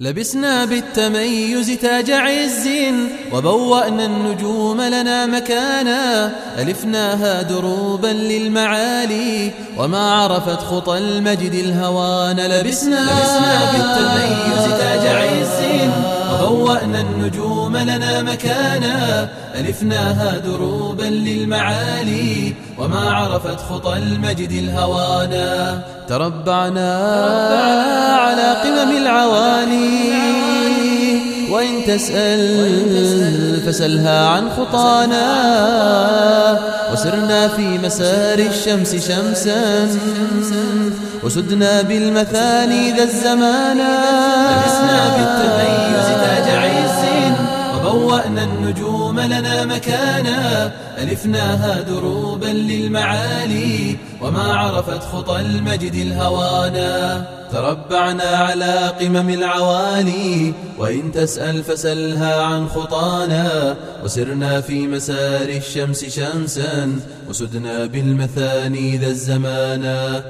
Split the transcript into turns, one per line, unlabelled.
لبسنا بالتميز تاج عز وبوأنا النجوم لنا مكانا. ألفناها دروبا للمعالي وما عرفت خطى المجد الهوان. لبسنا, لبسنا بالتميز تاج عز وبوأنا النجوم لنا مكانا. ألفناها دروبا للمعالي وما عرفت خطى المجد الهوانا تربعنا على قمم العوالي وإن تسأل فسلها عن خطانا. وسرنا في مسار الشمس شمسا وسدنا بالمثاني ذا الزمانا لبسنا بالتميز النجوم لنا مكانا ألفناها دروبا للمعالي وما عرفت خطى المجد الهوانا. تربعنا على قمم العوالي وإن تسأل فسلها عن خطانا. وسرنا في مسار الشمس شمسا وسدنا بالمثاني ذا الزمانا.